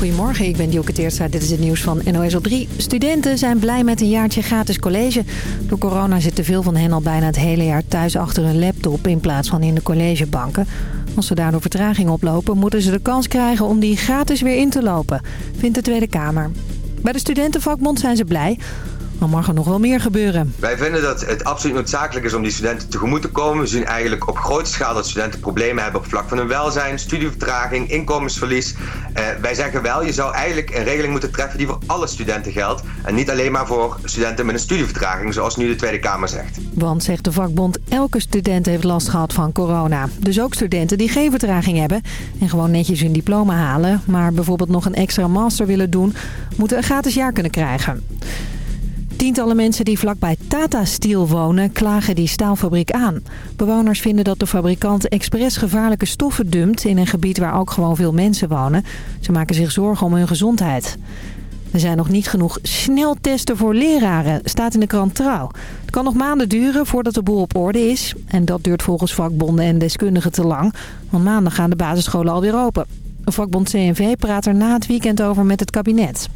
Goedemorgen, ik ben Dielke Teertstra. Dit is het nieuws van NOS op 3. Studenten zijn blij met een jaartje gratis college. Door corona zitten veel van hen al bijna het hele jaar thuis achter een laptop... in plaats van in de collegebanken. Als ze daardoor vertraging oplopen, moeten ze de kans krijgen om die gratis weer in te lopen, vindt de Tweede Kamer. Bij de studentenvakbond zijn ze blij. Maar mag er nog wel meer gebeuren. Wij vinden dat het absoluut noodzakelijk is om die studenten tegemoet te komen. We zien eigenlijk op grote schaal dat studenten problemen hebben op vlak van hun welzijn, studievertraging, inkomensverlies. Eh, wij zeggen wel, je zou eigenlijk een regeling moeten treffen die voor alle studenten geldt. En niet alleen maar voor studenten met een studievertraging, zoals nu de Tweede Kamer zegt. Want, zegt de vakbond, elke student heeft last gehad van corona. Dus ook studenten die geen vertraging hebben en gewoon netjes hun diploma halen... maar bijvoorbeeld nog een extra master willen doen, moeten een gratis jaar kunnen krijgen. Tientallen mensen die vlakbij Tata Steel wonen klagen die staalfabriek aan. Bewoners vinden dat de fabrikant expres gevaarlijke stoffen dumpt... in een gebied waar ook gewoon veel mensen wonen. Ze maken zich zorgen om hun gezondheid. Er zijn nog niet genoeg sneltesten voor leraren, staat in de krant Trouw. Het kan nog maanden duren voordat de boel op orde is. En dat duurt volgens vakbonden en deskundigen te lang. Want maandag gaan de basisscholen alweer open. Vakbond CNV praat er na het weekend over met het kabinet.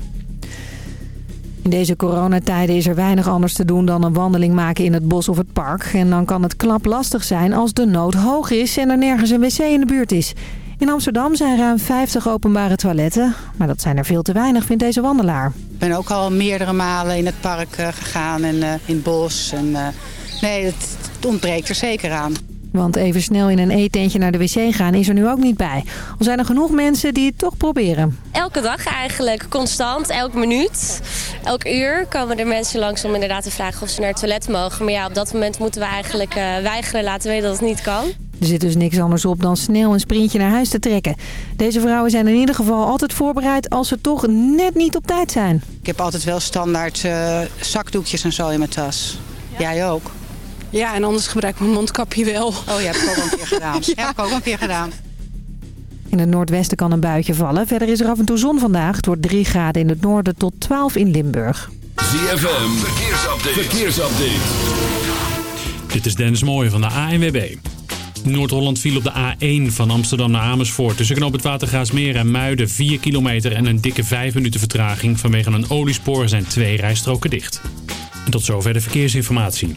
In deze coronatijden is er weinig anders te doen dan een wandeling maken in het bos of het park. En dan kan het klap lastig zijn als de nood hoog is en er nergens een wc in de buurt is. In Amsterdam zijn ruim 50 openbare toiletten. Maar dat zijn er veel te weinig, vindt deze wandelaar. Ik ben ook al meerdere malen in het park eh, gegaan en uh, in het bos. En, uh, nee, het ontbreekt er zeker aan. Want even snel in een eetentje naar de wc gaan is er nu ook niet bij. Al zijn er genoeg mensen die het toch proberen. Elke dag eigenlijk, constant, elk minuut, elk uur komen er mensen langs om inderdaad te vragen of ze naar het toilet mogen. Maar ja, op dat moment moeten we eigenlijk uh, weigeren, laten weten dat het niet kan. Er zit dus niks anders op dan snel een sprintje naar huis te trekken. Deze vrouwen zijn in ieder geval altijd voorbereid als ze toch net niet op tijd zijn. Ik heb altijd wel standaard uh, zakdoekjes en zo in mijn tas. Jij ook? Ja, en anders gebruik ik mijn mondkapje wel. Oh, je hebt het ook al een keer gedaan. ja. heb ik ook al een keer gedaan. In het noordwesten kan een buitje vallen. Verder is er af en toe zon vandaag. Het wordt 3 graden in het noorden tot 12 in Limburg. ZFM, verkeersupdate. verkeersupdate. Dit is Dennis Mooij van de ANWB. Noord-Holland viel op de A1 van Amsterdam naar Amersfoort. Tussen knoop het Watergaasmeer en Muiden 4 kilometer en een dikke 5 minuten vertraging. Vanwege een oliespoor zijn twee rijstroken dicht. En tot zover de verkeersinformatie.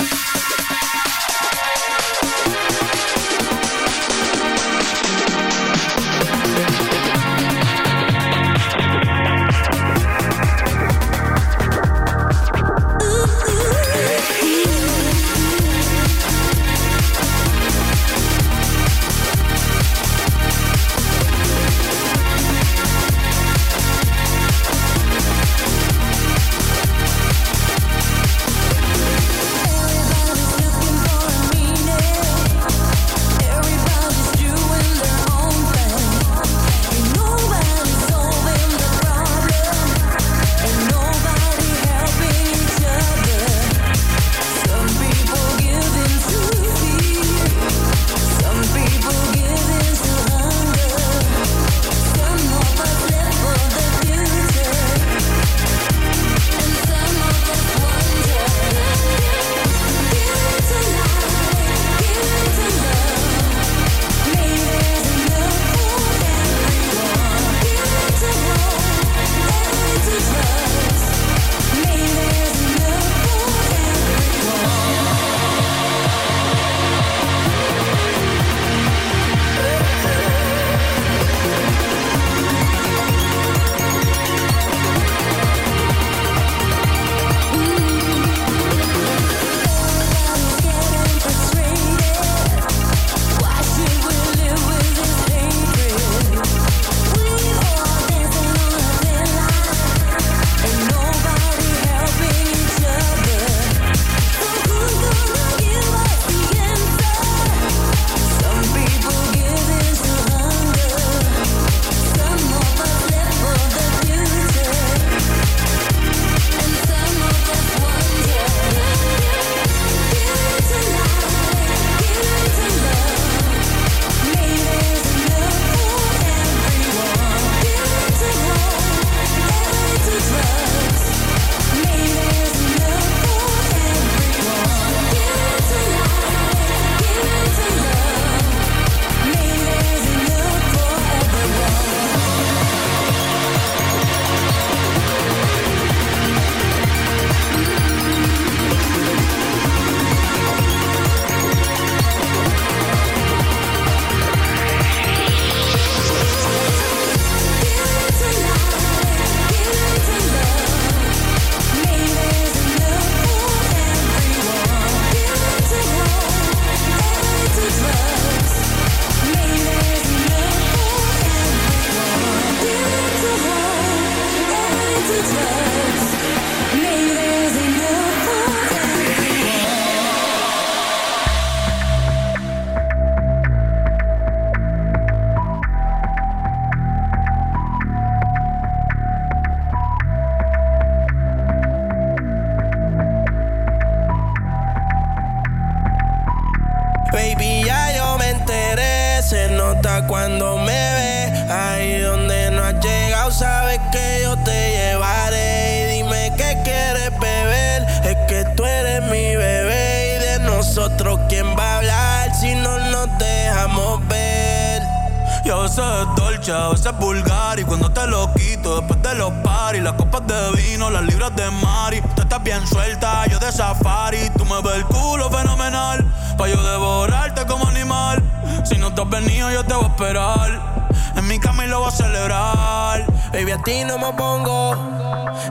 Veces es vulgar Y cuando te lo quito después de los paris Las copas de vino, las libras de Mari. Tú estás bien suelta, yo de safari. Tú me ves el culo fenomenal Pa' yo devorarte como animal. Si no te has venido yo te voy a esperar. En mi cama y lo voy a celebrar. Baby, a ti no me pongo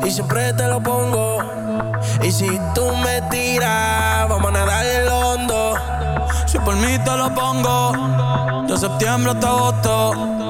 y siempre te lo pongo. Y si tú me tiras, vamos a nadar el hondo. Si por mí te lo pongo De septiembre hasta agosto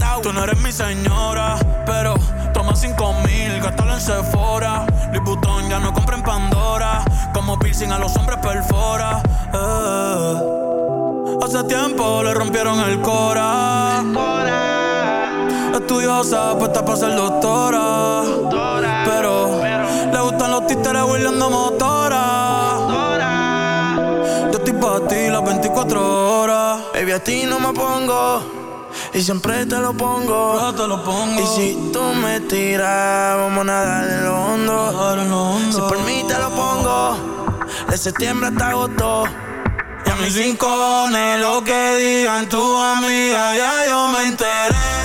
Tú no eres mi señora, pero toma cinco mil, gástalo en Sephora. Liputón ya no compra en Pandora. Como piercing a los hombres perfora. Eh. Hace tiempo le rompieron el cora. Estudiosa, puesta para ser doctora. Pero le gustan los títeres huirleando motora. Yo estoy para ti las 24 horas. Baby, a ti no me pongo. Y siempre te lo pongo. te lo pongo. Y si tú me tiras, vamos a nadar en lo hondo. Si por mí te lo pongo. De septiembre hasta agosto. Y a mis rincones, lo que digan tu amiga, ya yo me enteré.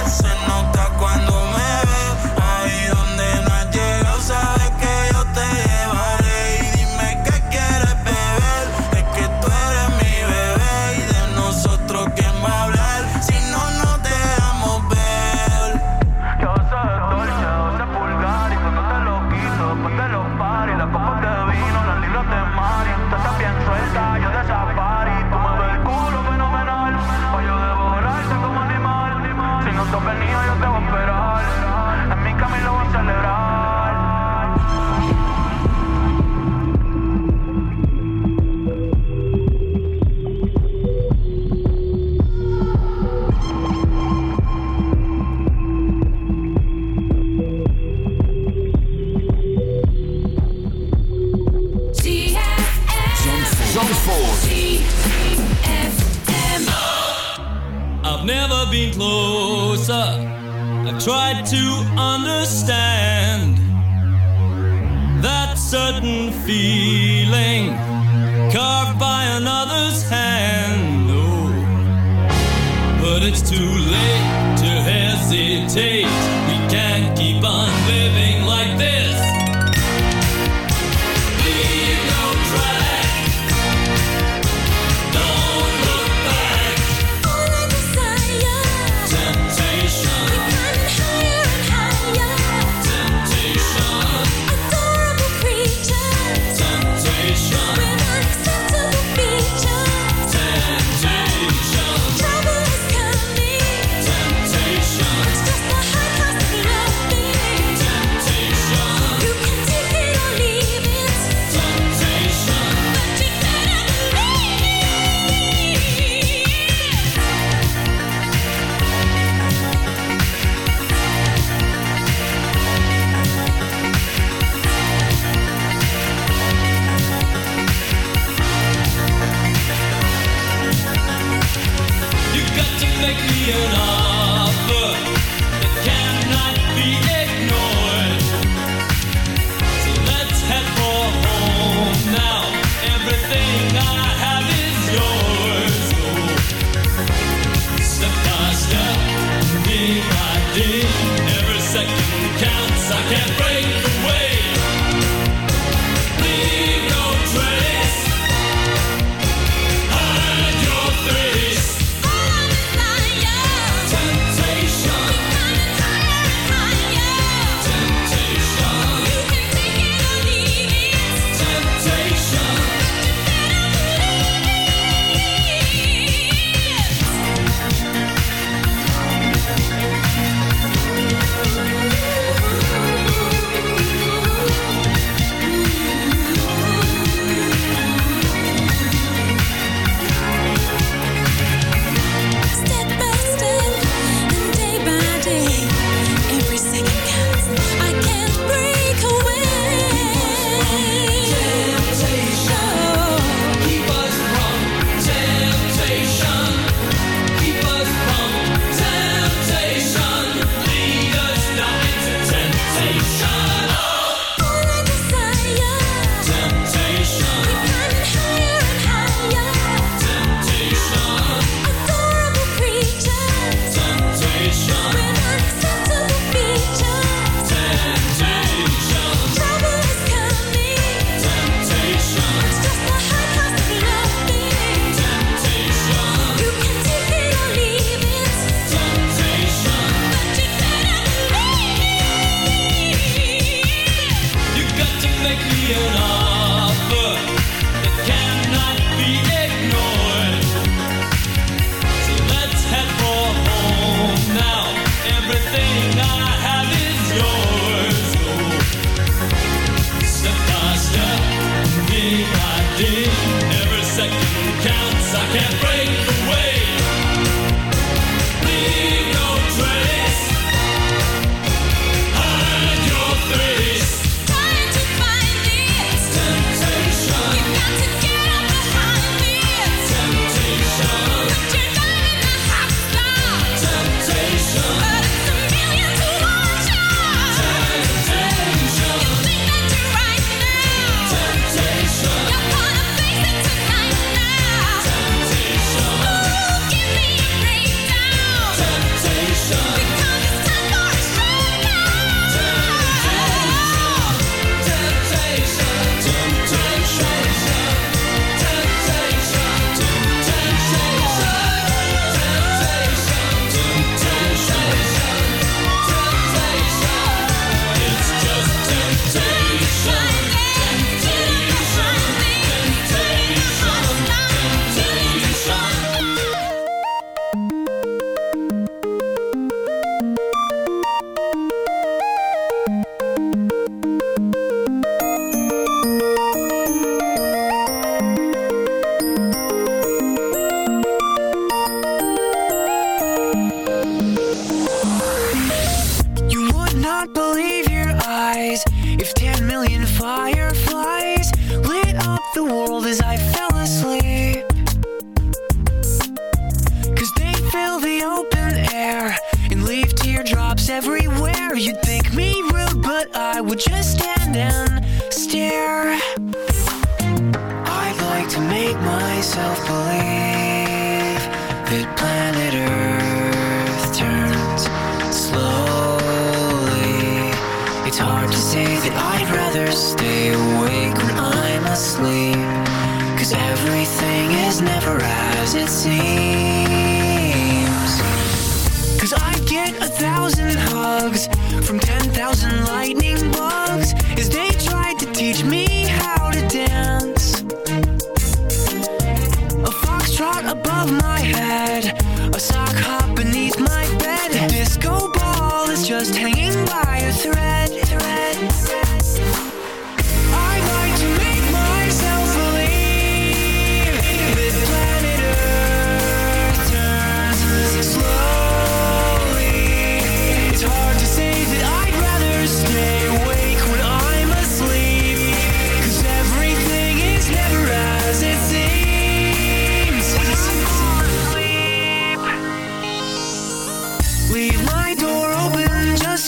Closer. I've tried to understand that certain feeling carved by another's hand. Oh, but it's too late to hesitate. We can't keep on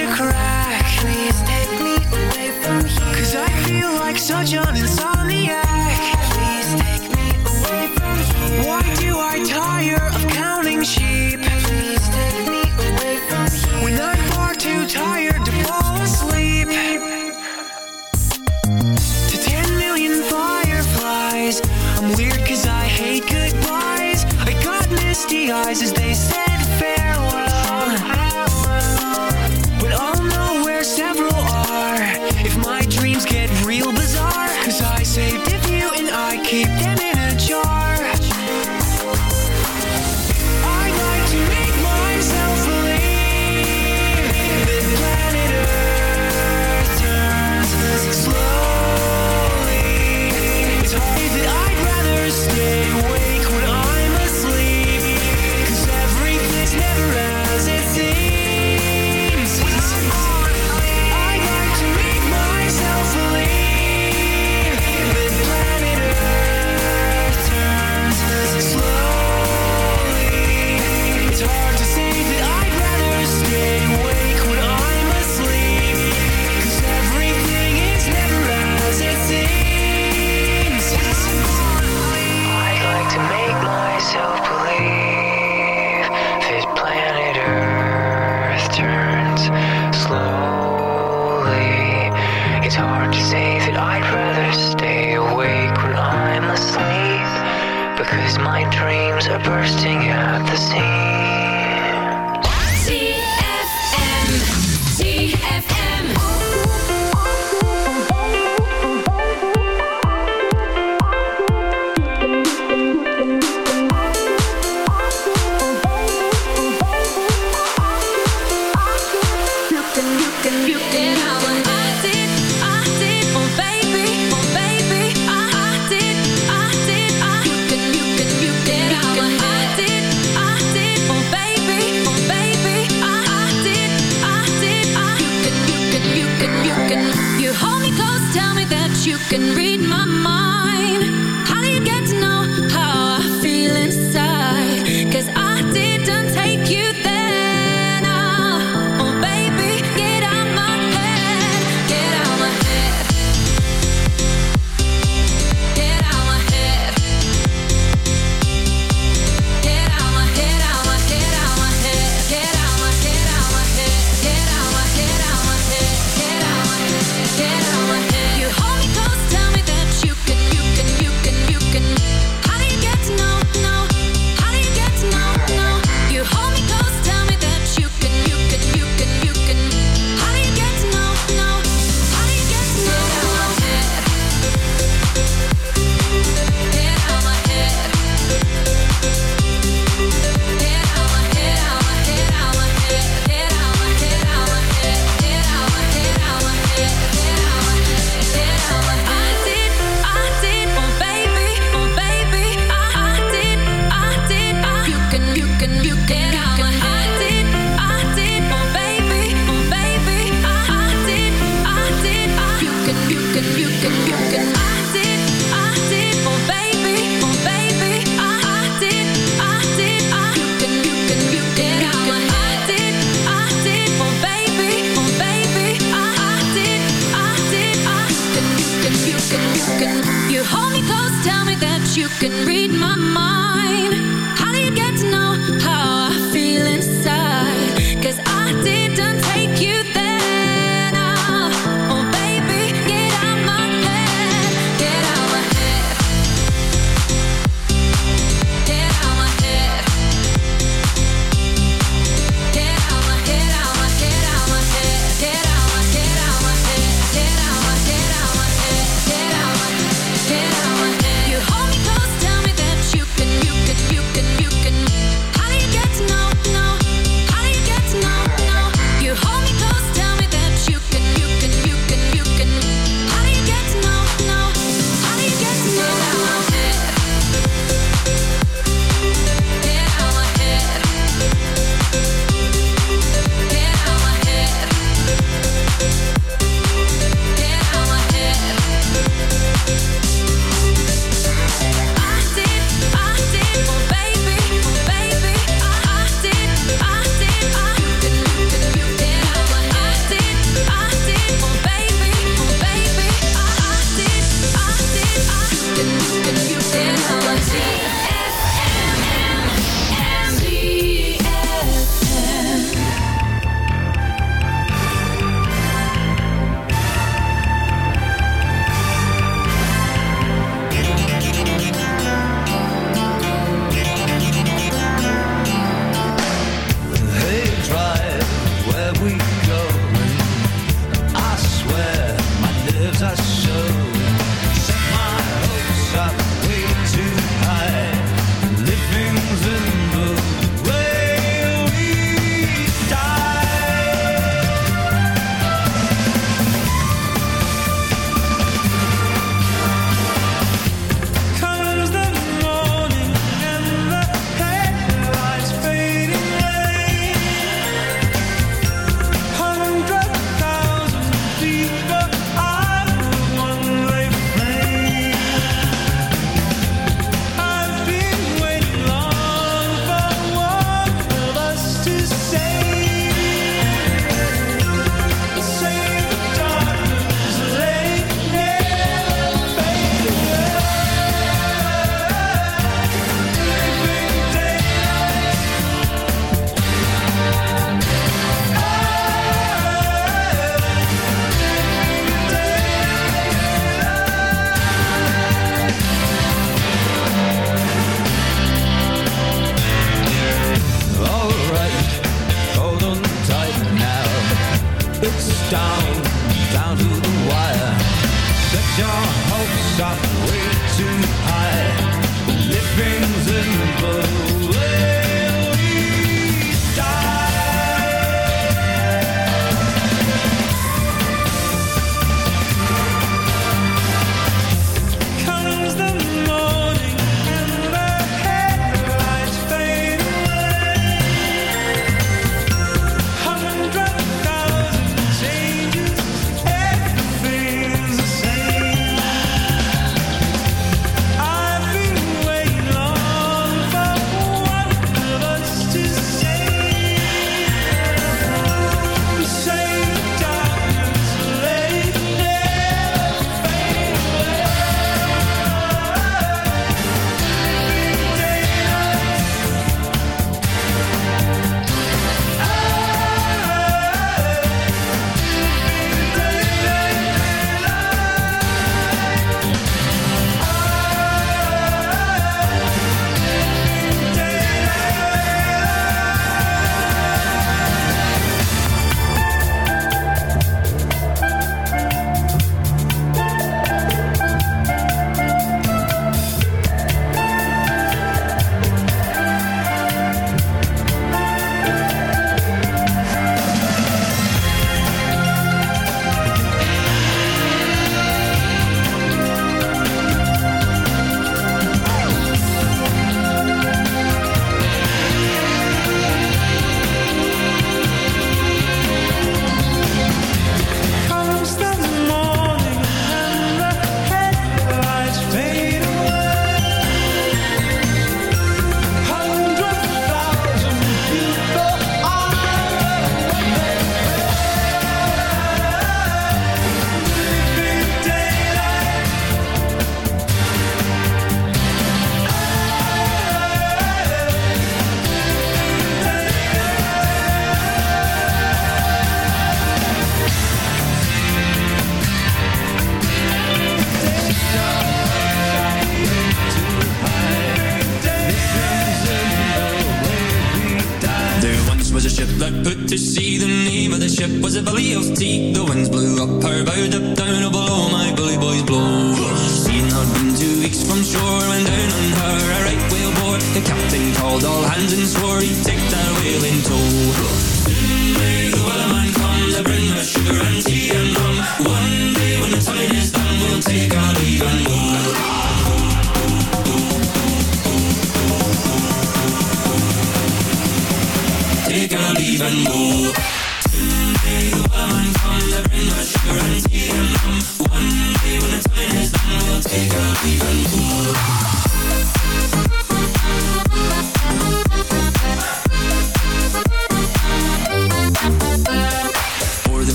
such a crack. Please take me away from here. Cause I feel like such an insomniac. Can read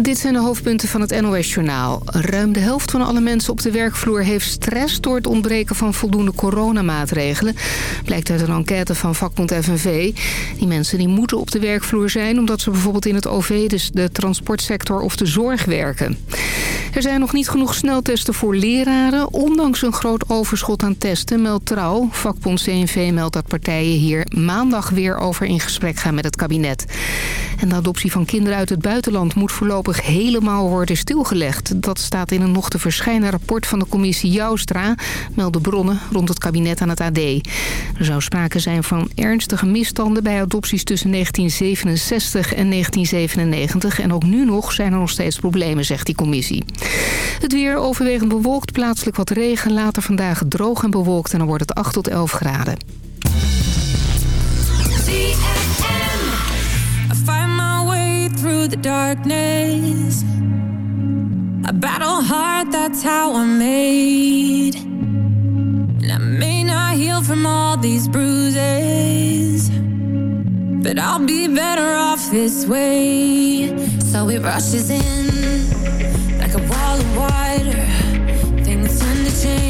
Dit zijn de hoofdpunten van het NOS-journaal. Ruim de helft van alle mensen op de werkvloer heeft stress... door het ontbreken van voldoende coronamaatregelen. Blijkt uit een enquête van vakbond FNV. Die mensen die moeten op de werkvloer zijn... omdat ze bijvoorbeeld in het OV, dus de transportsector of de zorg werken. Er zijn nog niet genoeg sneltesten voor leraren... ondanks een groot overschot aan testen, meldt Trouw. Vakbond CNV meldt dat partijen hier maandag weer over in gesprek gaan met het kabinet. En de adoptie van kinderen uit het buitenland moet voorlopig helemaal worden stilgelegd. Dat staat in een nog te verschijnen rapport van de commissie Joustra, melden bronnen rond het kabinet aan het AD. Er zou sprake zijn van ernstige misstanden bij adopties tussen 1967 en 1997. En ook nu nog zijn er nog steeds problemen, zegt die commissie. Het weer overwegend bewolkt, plaatselijk wat regen. Later vandaag droog en bewolkt en dan wordt het 8 tot 11 graden. Through the darkness. I battle hard, that's how I'm made. And I may not heal from all these bruises. But I'll be better off this way. So it rushes in like a wall of water. Things tend to change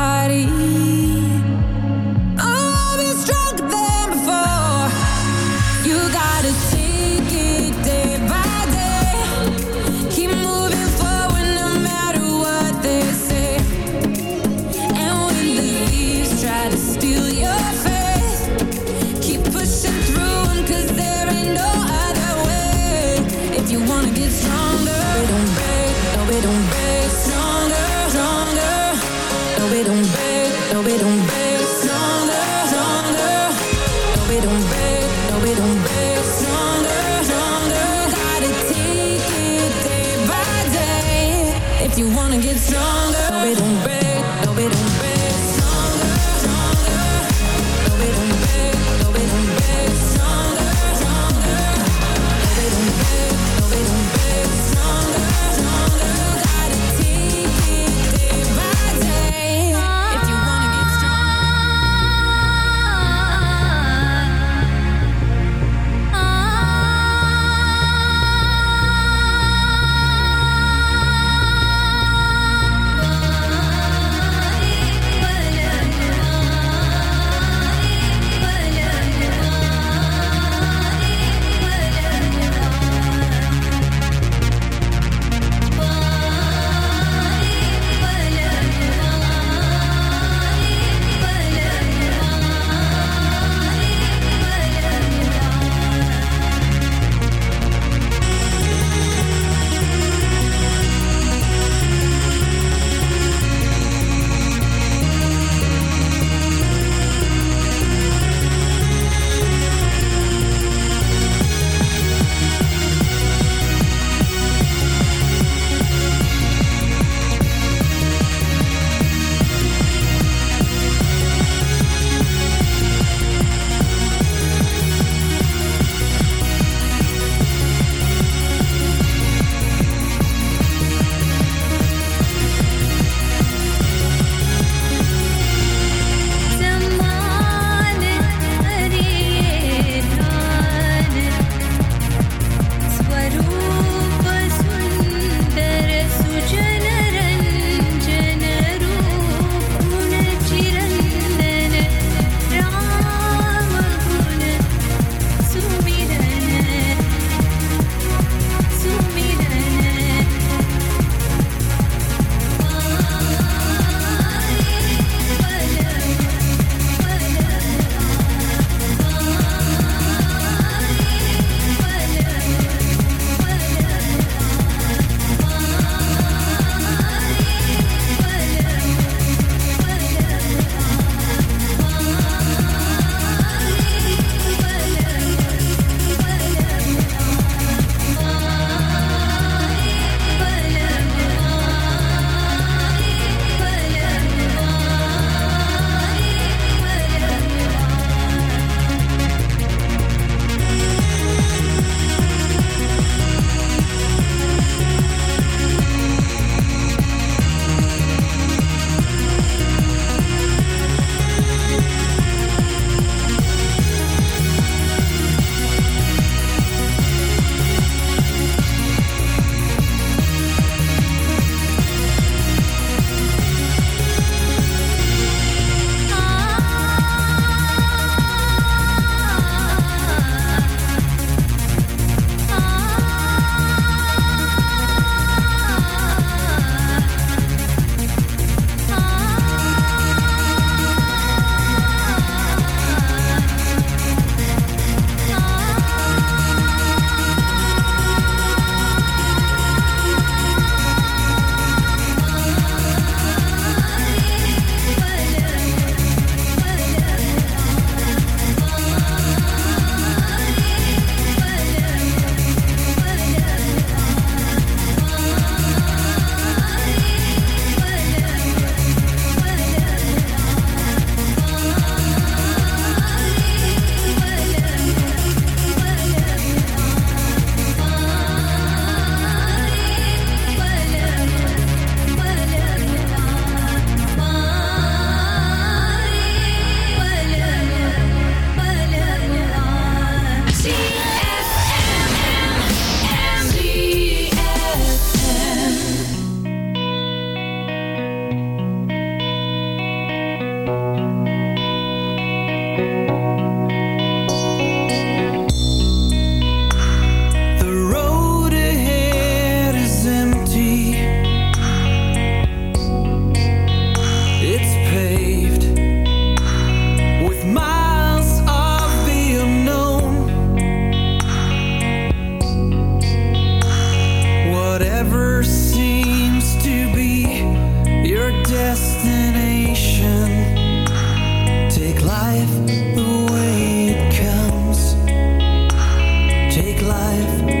life